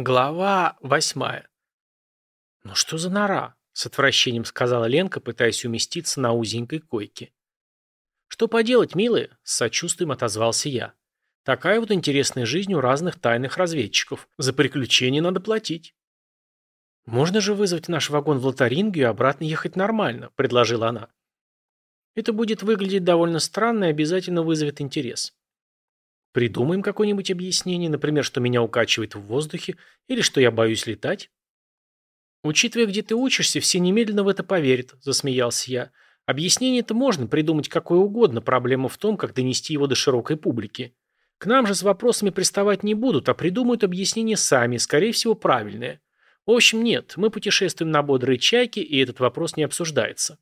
Глава восьмая. «Ну что за нора?» – с отвращением сказала Ленка, пытаясь уместиться на узенькой койке. «Что поделать, милые?» – с сочувствием отозвался я. «Такая вот интересная жизнь у разных тайных разведчиков. За приключения надо платить». «Можно же вызвать наш вагон в Лотарингию и обратно ехать нормально», – предложила она. «Это будет выглядеть довольно странно и обязательно вызовет интерес». Придумаем какое-нибудь объяснение, например, что меня укачивает в воздухе, или что я боюсь летать. Учитывая, где ты учишься, все немедленно в это поверят, засмеялся я. Объяснение-то можно придумать какое угодно, проблема в том, как донести его до широкой публики. К нам же с вопросами приставать не будут, а придумают объяснение сами, скорее всего, правильное. В общем, нет, мы путешествуем на бодрые чайки, и этот вопрос не обсуждается.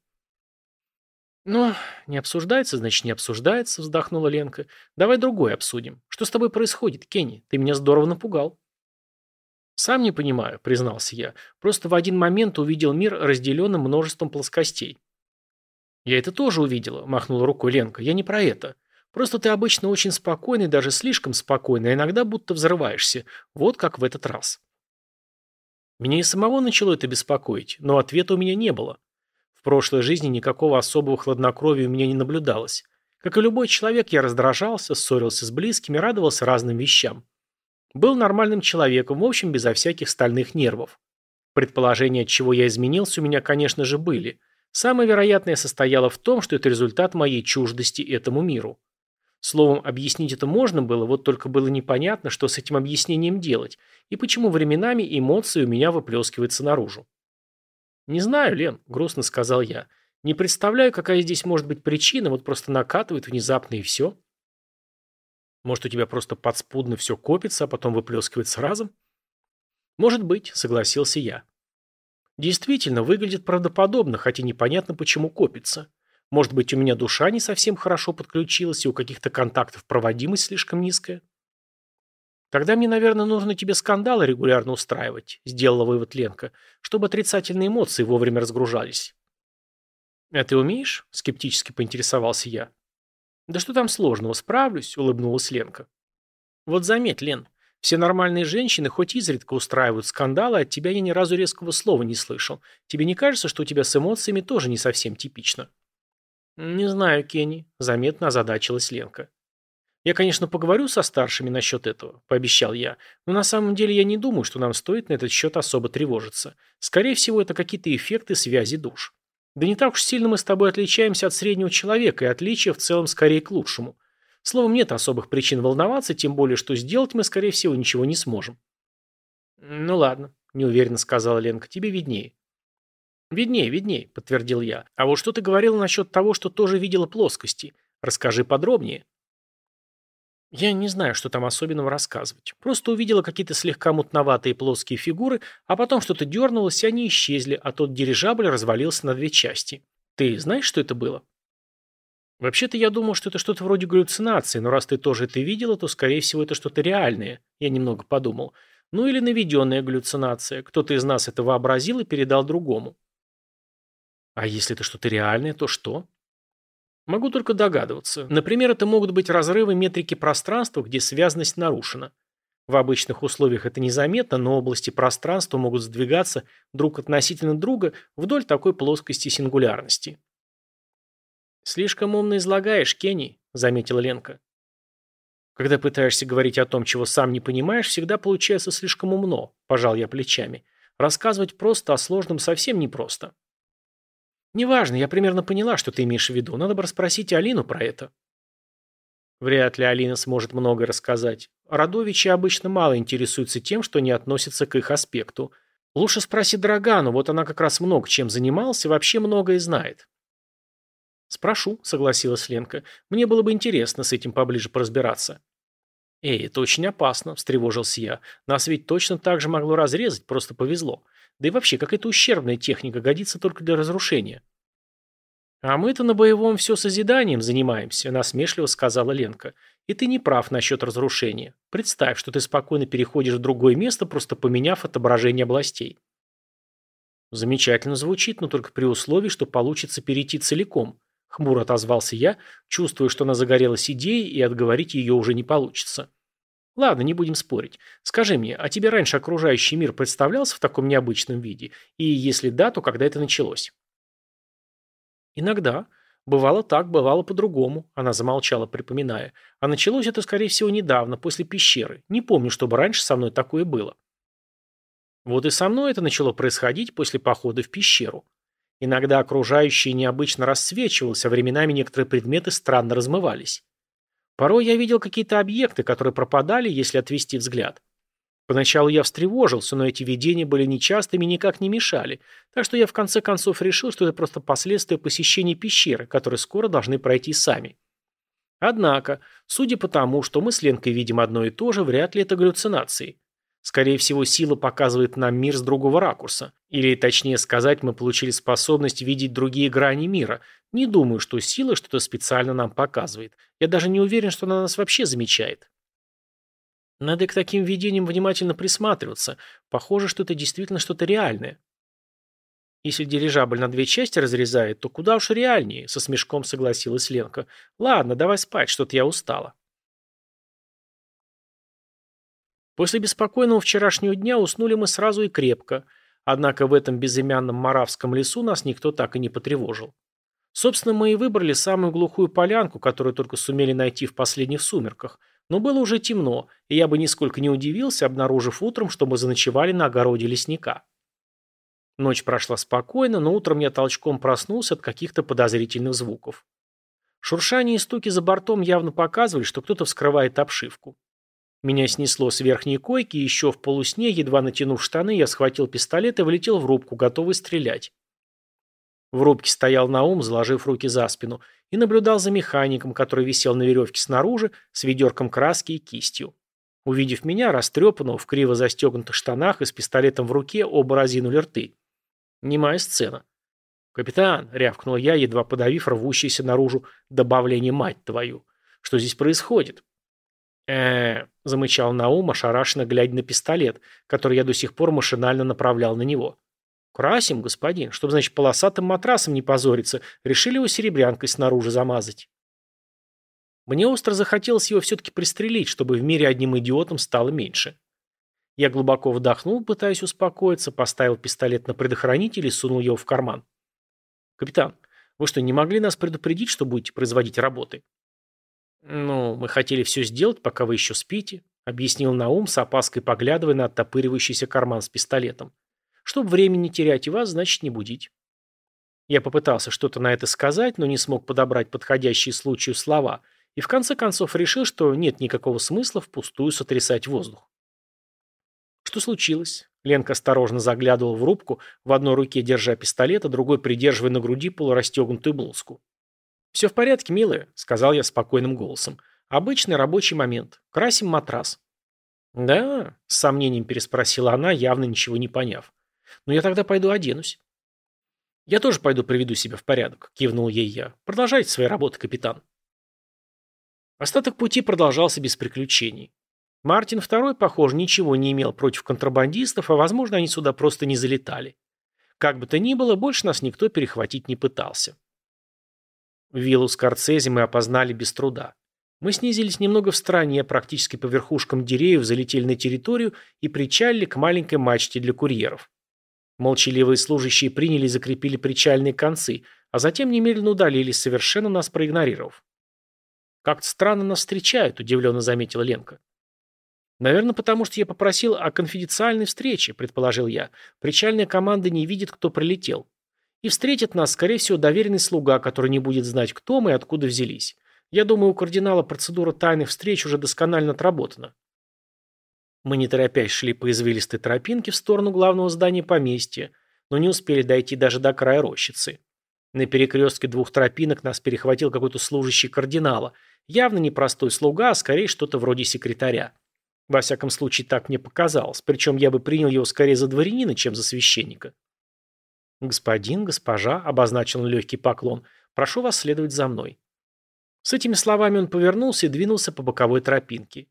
«Ну, не обсуждается, значит, не обсуждается», — вздохнула Ленка. «Давай другой обсудим. Что с тобой происходит, Кенни? Ты меня здорово напугал». «Сам не понимаю», — признался я. «Просто в один момент увидел мир, разделенным множеством плоскостей». «Я это тоже увидела», — махнула рукой Ленка. «Я не про это. Просто ты обычно очень спокойный, даже слишком спокойный, а иногда будто взрываешься. Вот как в этот раз». Меня и самого начало это беспокоить, но ответа у меня не было прошлой жизни никакого особого хладнокровия у меня не наблюдалось. Как и любой человек, я раздражался, ссорился с близкими, радовался разным вещам. Был нормальным человеком, в общем, безо всяких стальных нервов. Предположения, от чего я изменился, у меня, конечно же, были. Самое вероятное состояло в том, что это результат моей чуждости этому миру. Словом, объяснить это можно было, вот только было непонятно, что с этим объяснением делать, и почему временами эмоции у меня выплескиваются наружу. «Не знаю, Лен», — грустно сказал я. «Не представляю, какая здесь может быть причина, вот просто накатывает внезапно и все». «Может, у тебя просто подспудно все копится, а потом выплескивается разом?» «Может быть», — согласился я. «Действительно, выглядит правдоподобно, хотя непонятно, почему копится. Может быть, у меня душа не совсем хорошо подключилась, и у каких-то контактов проводимость слишком низкая?» «Тогда мне, наверное, нужно тебе скандалы регулярно устраивать», – сделала вывод Ленка, «чтобы отрицательные эмоции вовремя разгружались». «А ты умеешь?» – скептически поинтересовался я. «Да что там сложного, справлюсь», – улыбнулась Ленка. «Вот заметь, Лен, все нормальные женщины хоть изредка устраивают скандалы, от тебя я ни разу резкого слова не слышал. Тебе не кажется, что у тебя с эмоциями тоже не совсем типично?» «Не знаю, Кенни», – заметно озадачилась Ленка. «Я, конечно, поговорю со старшими насчет этого», – пообещал я, «но на самом деле я не думаю, что нам стоит на этот счет особо тревожиться. Скорее всего, это какие-то эффекты связи душ. Да не так уж сильно мы с тобой отличаемся от среднего человека, и отличия в целом скорее к лучшему. Словом, нет особых причин волноваться, тем более, что сделать мы, скорее всего, ничего не сможем». «Ну ладно», – неуверенно сказала Ленка, – «тебе виднее». «Виднее, виднее», – подтвердил я. «А вот что ты говорила насчет того, что тоже видела плоскости? Расскажи подробнее». Я не знаю, что там особенного рассказывать. Просто увидела какие-то слегка мутноватые плоские фигуры, а потом что-то дернулось, и они исчезли, а тот дирижабль развалился на две части. Ты знаешь, что это было? Вообще-то я думал, что это что-то вроде галлюцинации, но раз ты тоже это видела, то, скорее всего, это что-то реальное. Я немного подумал. Ну или наведенная галлюцинация. Кто-то из нас это вообразил и передал другому. А если это что-то реальное, то что? Могу только догадываться. Например, это могут быть разрывы метрики пространства, где связность нарушена. В обычных условиях это незаметно, но области пространства могут сдвигаться друг относительно друга вдоль такой плоскости сингулярности. «Слишком умно излагаешь, Кенни», — заметила Ленка. «Когда пытаешься говорить о том, чего сам не понимаешь, всегда получается слишком умно», — пожал я плечами. «Рассказывать просто о сложном совсем непросто». «Неважно, я примерно поняла, что ты имеешь в виду. Надо бы расспросить Алину про это». Вряд ли Алина сможет многое рассказать. Родовичи обычно мало интересуются тем, что не относится к их аспекту. Лучше спроси Драгану, вот она как раз много чем занималась и вообще многое знает. «Спрошу», — согласилась Ленка. «Мне было бы интересно с этим поближе поразбираться». «Эй, это очень опасно», — встревожился я. «Нас ведь точно так же могло разрезать, просто повезло. Да и вообще, какая-то ущербная техника годится только для разрушения. «А мы-то на боевом все созиданием занимаемся», – насмешливо сказала Ленка. «И ты не прав насчет разрушения. Представь, что ты спокойно переходишь в другое место, просто поменяв отображение областей». «Замечательно звучит, но только при условии, что получится перейти целиком», – хмуро отозвался я, чувствуя, что она загорелась идеей, и отговорить ее уже не получится. Ладно, не будем спорить. Скажи мне, а тебе раньше окружающий мир представлялся в таком необычном виде? И если да, то когда это началось? Иногда. Бывало так, бывало по-другому. Она замолчала, припоминая. А началось это, скорее всего, недавно, после пещеры. Не помню, чтобы раньше со мной такое было. Вот и со мной это начало происходить после похода в пещеру. Иногда окружающее необычно рассвечивалось, а временами некоторые предметы странно размывались. Порой я видел какие-то объекты, которые пропадали, если отвести взгляд. Поначалу я встревожился, но эти видения были нечастыми и никак не мешали, так что я в конце концов решил, что это просто последствия посещения пещеры, которые скоро должны пройти сами. Однако, судя по тому, что мы с Ленкой видим одно и то же, вряд ли это галлюцинации. Скорее всего, сила показывает нам мир с другого ракурса. Или, точнее сказать, мы получили способность видеть другие грани мира. Не думаю, что сила что-то специально нам показывает. Я даже не уверен, что она нас вообще замечает. Надо к таким видениям внимательно присматриваться. Похоже, что это действительно что-то реальное. Если дирижабль на две части разрезает, то куда уж реальнее, со смешком согласилась Ленка. Ладно, давай спать, что-то я устала. После беспокойного вчерашнего дня уснули мы сразу и крепко, однако в этом безымянном Моравском лесу нас никто так и не потревожил. Собственно, мы и выбрали самую глухую полянку, которую только сумели найти в последних сумерках, но было уже темно, и я бы нисколько не удивился, обнаружив утром, что мы заночевали на огороде лесника. Ночь прошла спокойно, но утром я толчком проснулся от каких-то подозрительных звуков. Шуршание и стуки за бортом явно показывали, что кто-то вскрывает обшивку. Меня снесло с верхней койки, и еще в полусне, едва натянув штаны, я схватил пистолет и влетел в рубку, готовый стрелять. В рубке стоял Наум, заложив руки за спину, и наблюдал за механиком, который висел на веревке снаружи, с ведерком краски и кистью. Увидев меня, растрепанного, в криво застегнутых штанах и с пистолетом в руке, оба разинули рты. Немая сцена. «Капитан», — рявкнул я, едва подавив рвущееся наружу добавление «мать твою». «Что здесь происходит?» Э замычал Наум, ошарашенно глядя на пистолет, который я до сих пор машинально направлял на него. «Красим, господин, чтобы, значит, полосатым матрасом не позориться. Решили его серебрянкой снаружи замазать». Мне остро захотелось его все-таки пристрелить, чтобы в мире одним идиотом стало меньше. Я глубоко вдохнул, пытаясь успокоиться, поставил пистолет на предохранитель и сунул его в карман. «Капитан, вы что, не могли нас предупредить, что будете производить работы?» «Ну, мы хотели все сделать, пока вы еще спите», — объяснил Наум, с опаской поглядывая на оттопыривающийся карман с пистолетом. «Чтобы времени не терять и вас, значит, не будить». Я попытался что-то на это сказать, но не смог подобрать подходящие случаю слова, и в конце концов решил, что нет никакого смысла впустую сотрясать воздух. Что случилось? Ленка осторожно заглядывал в рубку, в одной руке держа пистолет, а другой придерживая на груди полурастегнутую блузку. «Все в порядке, милая», — сказал я спокойным голосом. «Обычный рабочий момент. Красим матрас». «Да?» — с сомнением переспросила она, явно ничего не поняв. «Но я тогда пойду оденусь». «Я тоже пойду приведу себя в порядок», — кивнул ей я. «Продолжайте свои работы, капитан». Остаток пути продолжался без приключений. Мартин II, похоже, ничего не имел против контрабандистов, а, возможно, они сюда просто не залетали. Как бы то ни было, больше нас никто перехватить не пытался. Виллу Скорцези мы опознали без труда. Мы снизились немного в стороне, практически по верхушкам деревьев залетели на территорию и причалили к маленькой мачте для курьеров. Молчаливые служащие приняли и закрепили причальные концы, а затем немедленно удалились, совершенно нас проигнорировав. «Как-то странно нас встречают», – удивленно заметила Ленка. «Наверное, потому что я попросил о конфиденциальной встрече», – предположил я. «Причальная команда не видит, кто прилетел. И встретит нас, скорее всего, доверенный слуга, который не будет знать, кто мы и откуда взялись. Я думаю, у кардинала процедура тайных встреч уже досконально отработана. Мы не торопясь шли по извилистой тропинке в сторону главного здания поместья, но не успели дойти даже до края рощицы. На перекрестке двух тропинок нас перехватил какой-то служащий кардинала, явно не простой слуга, а скорее что-то вроде секретаря. Во всяком случае, так мне показалось, причем я бы принял его скорее за дворянина, чем за священника. «Господин, госпожа», — обозначил он легкий поклон, — «прошу вас следовать за мной». С этими словами он повернулся и двинулся по боковой тропинке.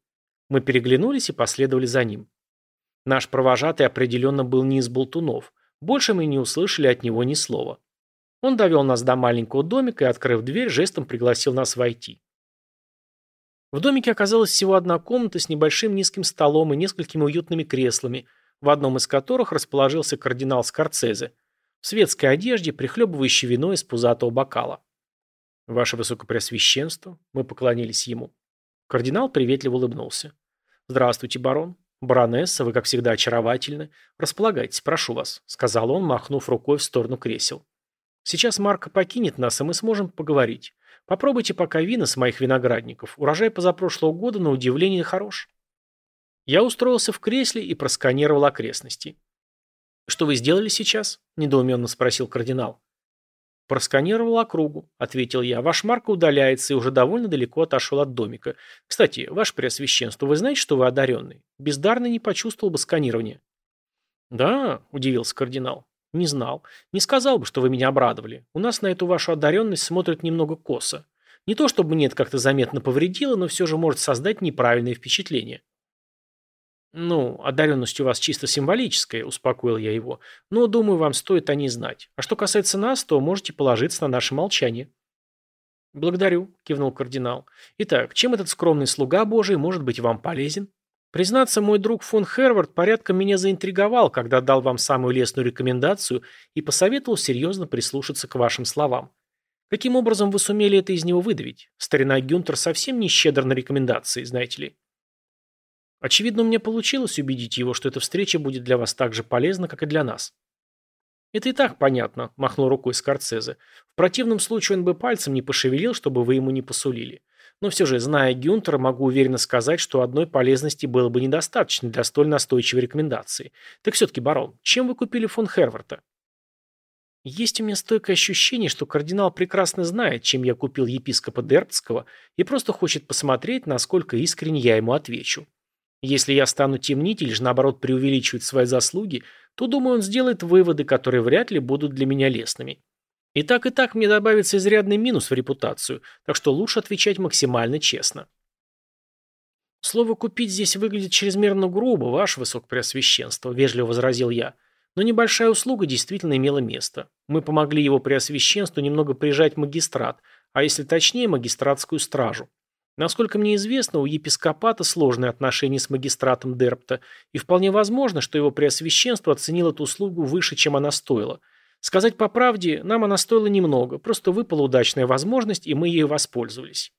Мы переглянулись и последовали за ним. Наш провожатый определенно был не из болтунов. Больше мы не услышали от него ни слова. Он довел нас до маленького домика и, открыв дверь, жестом пригласил нас войти. В домике оказалась всего одна комната с небольшим низким столом и несколькими уютными креслами, в одном из которых расположился кардинал Скорцезе, светской одежде, прихлебывающий вино из пузатого бокала. «Ваше Высокопреосвященство», мы поклонились ему. Кардинал приветливо улыбнулся. «Здравствуйте, барон. Баронесса, вы, как всегда, очаровательны. Располагайтесь, прошу вас», — сказал он, махнув рукой в сторону кресел. «Сейчас Марко покинет нас, и мы сможем поговорить. Попробуйте пока вина с моих виноградников. Урожай позапрошлого года, на удивление, хорош». Я устроился в кресле и просканировал окрестности. «Что вы сделали сейчас?» – недоуменно спросил кардинал. «Просканировал округу», – ответил я. «Ваш Марко удаляется и уже довольно далеко отошел от домика. Кстати, ваше преосвященство, вы знаете, что вы одаренный? Бездарный не почувствовал бы сканирование». «Да», – удивился кардинал. «Не знал. Не сказал бы, что вы меня обрадовали. У нас на эту вашу одаренность смотрят немного косо. Не то чтобы мне это как-то заметно повредило, но все же может создать неправильное впечатление». «Ну, одаренность у вас чисто символическая», – успокоил я его. «Но, думаю, вам стоит о ней знать. А что касается нас, то можете положиться на наше молчание». «Благодарю», – кивнул кардинал. «Итак, чем этот скромный слуга Божий может быть вам полезен?» «Признаться, мой друг фон Хервард порядком меня заинтриговал, когда дал вам самую лестную рекомендацию и посоветовал серьезно прислушаться к вашим словам. Каким образом вы сумели это из него выдавить? Старина Гюнтер совсем не щедр на рекомендации, знаете ли». Очевидно, мне получилось убедить его, что эта встреча будет для вас так же полезна, как и для нас. Это и так понятно, махнул рукой Скорцезе. В противном случае он бы пальцем не пошевелил, чтобы вы ему не посулили. Но все же, зная Гюнтера, могу уверенно сказать, что одной полезности было бы недостаточно для столь настойчивой рекомендации. Так все-таки, барон, чем вы купили фон Херварта? Есть у меня стойкое ощущение, что кардинал прекрасно знает, чем я купил епископа Дербцкого и просто хочет посмотреть, насколько искренне я ему отвечу. Если я стану темнить или же наоборот преувеличивать свои заслуги, то, думаю, он сделает выводы, которые вряд ли будут для меня лестными. И так и так мне добавится изрядный минус в репутацию, так что лучше отвечать максимально честно. Слово «купить» здесь выглядит чрезмерно грубо, ваше высокопреосвященство, вежливо возразил я. Но небольшая услуга действительно имела место. Мы помогли его преосвященству немного прижать магистрат, а если точнее, магистратскую стражу. Насколько мне известно, у епископата сложные отношения с магистратом Дерпта, и вполне возможно, что его преосвященство оценило эту услугу выше, чем она стоила. Сказать по правде, нам она стоила немного, просто выпала удачная возможность, и мы ею воспользовались.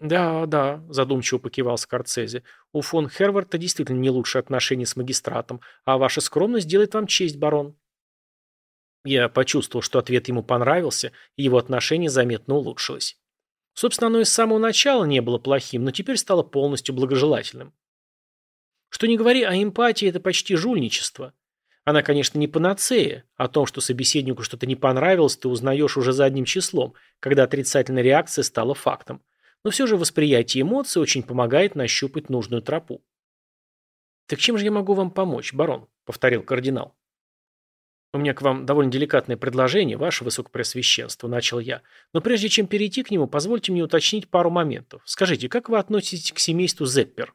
«Да, да», – задумчиво покивал Скорцезе. «У фон Херварта действительно не лучшие отношения с магистратом, а ваша скромность делает вам честь, барон». Я почувствовал, что ответ ему понравился, и его отношение заметно улучшилось. Собственно, оно и с самого начала не было плохим, но теперь стало полностью благожелательным. Что не говори, а эмпатия – это почти жульничество. Она, конечно, не панацея. О том, что собеседнику что-то не понравилось, ты узнаешь уже задним числом, когда отрицательная реакция стала фактом. Но все же восприятие эмоций очень помогает нащупать нужную тропу. «Так чем же я могу вам помочь, барон?» – повторил кардинал. «У меня к вам довольно деликатное предложение, ваше высокопреосвященство», – начал я. «Но прежде чем перейти к нему, позвольте мне уточнить пару моментов. Скажите, как вы относитесь к семейству Зеппер?»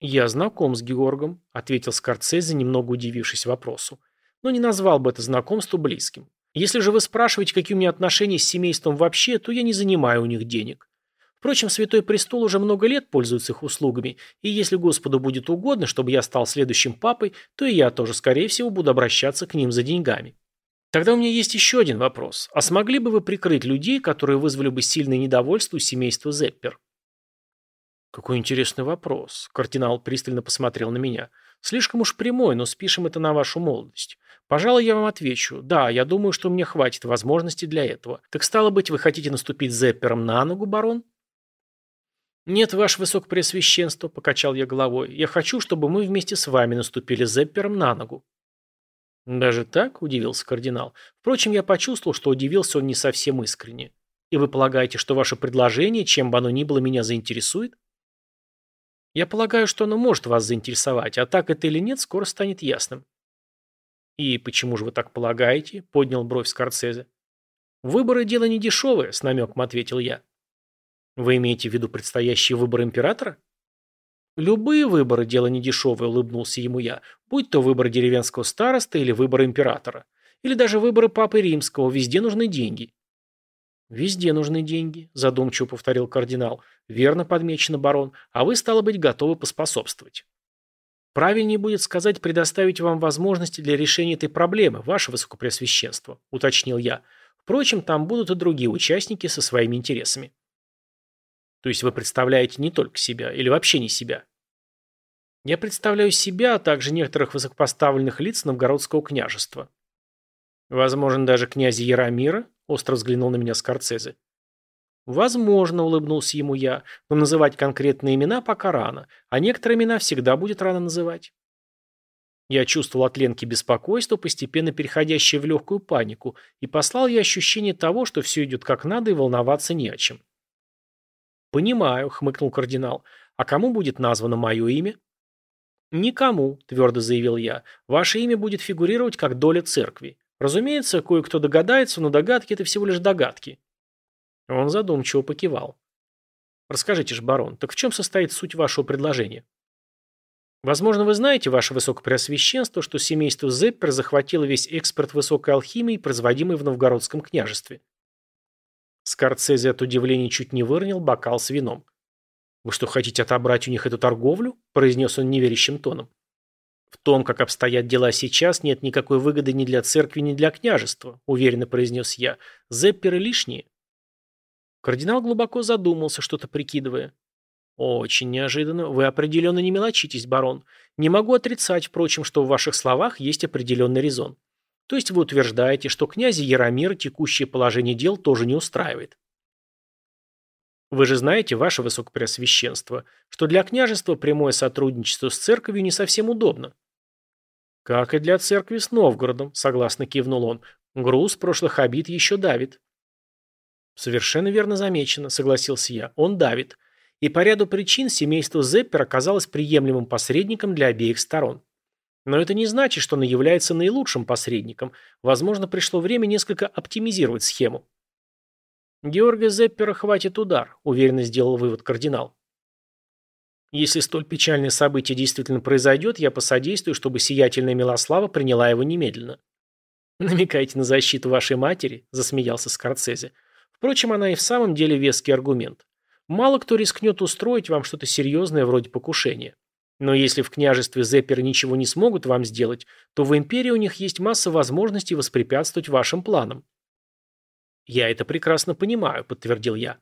«Я знаком с Георгом», – ответил Скорцезе, немного удивившись вопросу. «Но не назвал бы это знакомство близким. Если же вы спрашиваете, какие у меня отношения с семейством вообще, то я не занимаю у них денег. Впрочем, Святой Престол уже много лет пользуется их услугами, и если Господу будет угодно, чтобы я стал следующим папой, то и я тоже, скорее всего, буду обращаться к ним за деньгами. Тогда у меня есть еще один вопрос. А смогли бы вы прикрыть людей, которые вызвали бы сильное недовольство у семейства Зеппер? Какой интересный вопрос. Кардинал пристально посмотрел на меня. Слишком уж прямой, но спишем это на вашу молодость. Пожалуй, я вам отвечу. Да, я думаю, что мне хватит возможности для этого. Так стало быть, вы хотите наступить Зеппером на ногу, барон? «Нет, ваше высокопреосвященство», — покачал я головой, — «я хочу, чтобы мы вместе с вами наступили Зеппером на ногу». «Даже так?» – удивился кардинал. Впрочем, я почувствовал, что удивился он не совсем искренне. «И вы полагаете, что ваше предложение, чем бы оно ни было, меня заинтересует?» «Я полагаю, что оно может вас заинтересовать, а так это или нет, скоро станет ясным». «И почему же вы так полагаете?» – поднял бровь Скорцезе. «Выборы – дело не дешевое», – с намеком ответил я. Вы имеете в виду предстоящий выбор императора? Любые выборы – дело недешевое, улыбнулся ему я. Будь то выбор деревенского староста или выбор императора. Или даже выборы папы римского, везде нужны деньги. «Везде нужны деньги», – задумчиво повторил кардинал. «Верно подмечено, барон, а вы, стало быть, готовы поспособствовать». «Правильнее будет сказать предоставить вам возможности для решения этой проблемы, ваше высокопреосвященство», – уточнил я. «Впрочем, там будут и другие участники со своими интересами». «То есть вы представляете не только себя, или вообще не себя?» «Я представляю себя, а также некоторых высокопоставленных лиц Новгородского княжества». «Возможно, даже князя Яромира?» Остро взглянул на меня Скорцезе. «Возможно», — улыбнулся ему я, — «но называть конкретные имена пока рано, а некоторые имена всегда будет рано называть». Я чувствовал от Ленки беспокойство, постепенно переходящее в легкую панику, и послал ей ощущение того, что все идет как надо и волноваться не о чем. «Понимаю», — хмыкнул кардинал. «А кому будет названо мое имя?» «Никому», — твердо заявил я. «Ваше имя будет фигурировать как доля церкви. Разумеется, кое-кто догадается, но догадки – это всего лишь догадки. Он задумчиво покивал. Расскажите же, барон, так в чем состоит суть вашего предложения? Возможно, вы знаете, ваше высокопреосвященство, что семейство Зеппер захватило весь экспорт высокой алхимии, производимый в Новгородском княжестве. Скорцезе от удивления чуть не выронил бокал с вином. «Вы что, хотите отобрать у них эту торговлю?» – произнес он неверящим тоном. «В том, как обстоят дела сейчас, нет никакой выгоды ни для церкви, ни для княжества», уверенно произнес я. «Зепперы лишние». Кардинал глубоко задумался, что-то прикидывая. «Очень неожиданно. Вы определенно не мелочитесь, барон. Не могу отрицать, впрочем, что в ваших словах есть определенный резон. То есть вы утверждаете, что князя Яромира текущее положение дел тоже не устраивает?» Вы же знаете, ваше высокопреосвященство, что для княжества прямое сотрудничество с церковью не совсем удобно. Как и для церкви с Новгородом, согласно кивнул он. Груз прошлых обид еще давит. Совершенно верно замечено, согласился я. Он давит. И по ряду причин семейство Зеппер оказалось приемлемым посредником для обеих сторон. Но это не значит, что оно является наилучшим посредником. Возможно, пришло время несколько оптимизировать схему. Георга Зеппера хватит удар, уверенно сделал вывод кардинал. Если столь печальное событие действительно произойдет, я посодействую, чтобы сиятельная Милослава приняла его немедленно. Намекаете на защиту вашей матери? Засмеялся Скорцезе. Впрочем, она и в самом деле веский аргумент. Мало кто рискнет устроить вам что-то серьезное вроде покушения. Но если в княжестве Зепперы ничего не смогут вам сделать, то в империи у них есть масса возможностей воспрепятствовать вашим планам. «Я это прекрасно понимаю», — подтвердил я.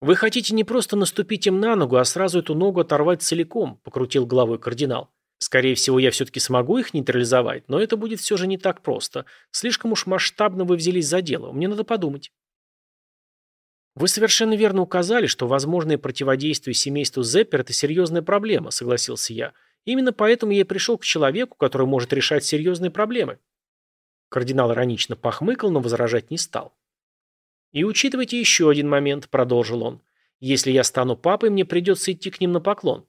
«Вы хотите не просто наступить им на ногу, а сразу эту ногу оторвать целиком», — покрутил головой кардинал. «Скорее всего, я все-таки смогу их нейтрализовать, но это будет все же не так просто. Слишком уж масштабно вы взялись за дело. Мне надо подумать». «Вы совершенно верно указали, что возможное противодействие семейству Зеппер – это серьезная проблема», – согласился я. «Именно поэтому я и пришел к человеку, который может решать серьезные проблемы». Кардинал иронично похмыкал, но возражать не стал. «И учитывайте еще один момент», — продолжил он. «Если я стану папой, мне придется идти к ним на поклон».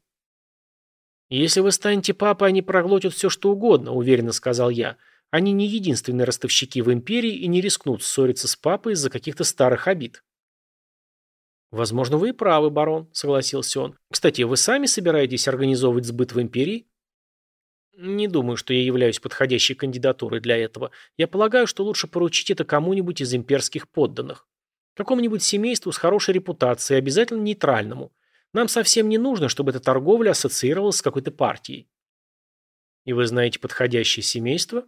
«Если вы станете папой, они проглотят все, что угодно», — уверенно сказал я. «Они не единственные ростовщики в империи и не рискнут ссориться с папой из-за каких-то старых обид». «Возможно, вы и правы, барон», — согласился он. «Кстати, вы сами собираетесь организовывать сбыт в империи?» Не думаю, что я являюсь подходящей кандидатурой для этого. Я полагаю, что лучше поручить это кому-нибудь из имперских подданных. Какому-нибудь семейству с хорошей репутацией, обязательно нейтральному. Нам совсем не нужно, чтобы эта торговля ассоциировалась с какой-то партией. И вы знаете подходящее семейство?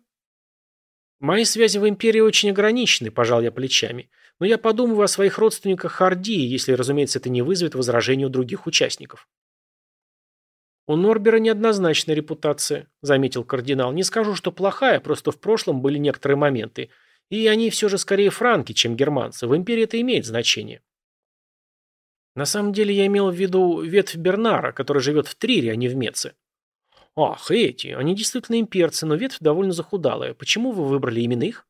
Мои связи в империи очень ограничены, пожал я плечами. Но я подумываю о своих родственниках Хардии, если, разумеется, это не вызовет возражений у других участников. «У Норбера неоднозначная репутация», — заметил кардинал. «Не скажу, что плохая, просто в прошлом были некоторые моменты. И они все же скорее франки, чем германцы. В империи это имеет значение». «На самом деле я имел в виду ветвь Бернара, который живет в Трире, а не в Меце». «Ах, эти, они действительно имперцы, но ветвь довольно захудалая. Почему вы выбрали именно их?»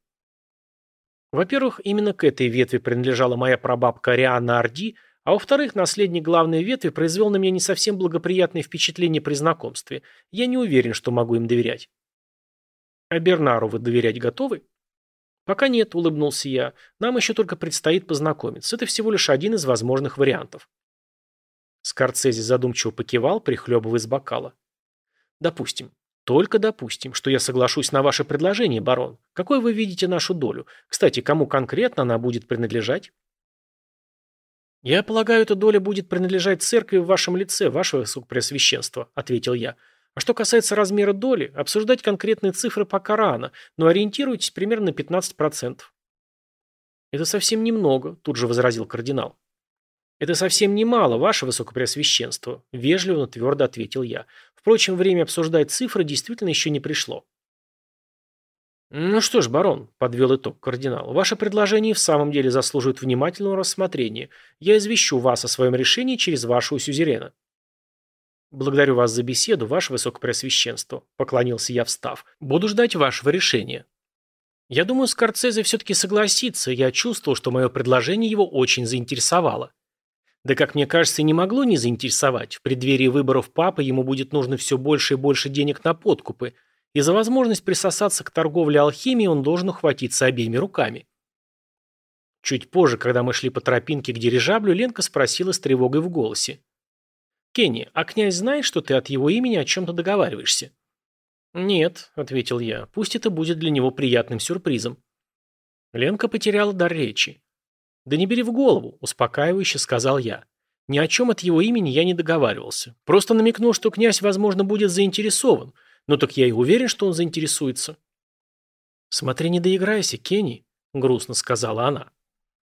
Во-первых, именно к этой ветви принадлежала моя прабабка Ариана Орди, а во-вторых, наследник главной ветви произвел на меня не совсем благоприятное впечатление при знакомстве. Я не уверен, что могу им доверять. А Бернару вы доверять готовы? Пока нет, улыбнулся я. Нам еще только предстоит познакомиться. Это всего лишь один из возможных вариантов. Скорцези задумчиво покивал, прихлебывая из бокала. Допустим. Только допустим, что я соглашусь на ваше предложение, барон. Какой вы видите нашу долю? Кстати, кому конкретно она будет принадлежать? Я полагаю, эта доля будет принадлежать церкви в вашем лице, ваше высокопреосвященство, ответил я. А что касается размера доли, обсуждать конкретные цифры пока рано, но ориентируйтесь примерно на 15%. Это совсем немного, тут же возразил кардинал. «Это совсем немало, ваше высокопреосвященство», – вежливо, но твердо ответил я. Впрочем, время обсуждать цифры действительно еще не пришло. «Ну что ж, барон», – подвел итог кардинал, – «ваше предложение в самом деле заслуживает внимательного рассмотрения. Я извещу вас о своем решении через вашего сюзерена». «Благодарю вас за беседу, ваше высокопреосвященство», – поклонился я, встав. «Буду ждать вашего решения». Я думаю, Скорцезе все-таки согласится, я чувствовал, что мое предложение его очень заинтересовало. Да, как мне кажется, и не могло не заинтересовать. В преддверии выборов папы ему будет нужно все больше и больше денег на подкупы, и за возможность присосаться к торговле алхимией он должен ухватиться обеими руками. Чуть позже, когда мы шли по тропинке к дирижаблю, Ленка спросила с тревогой в голосе. «Кенни, а князь знает, что ты от его имени о чем-то договариваешься?» «Нет», — ответил я, — «пусть это будет для него приятным сюрпризом». Ленка потеряла дар речи. «Да не бери в голову», – успокаивающе сказал я. «Ни о чем от его имени я не договаривался. Просто намекнул, что князь, возможно, будет заинтересован. Но так я и уверен, что он заинтересуется». «Смотри, не доиграйся, Кенни», – грустно сказала она.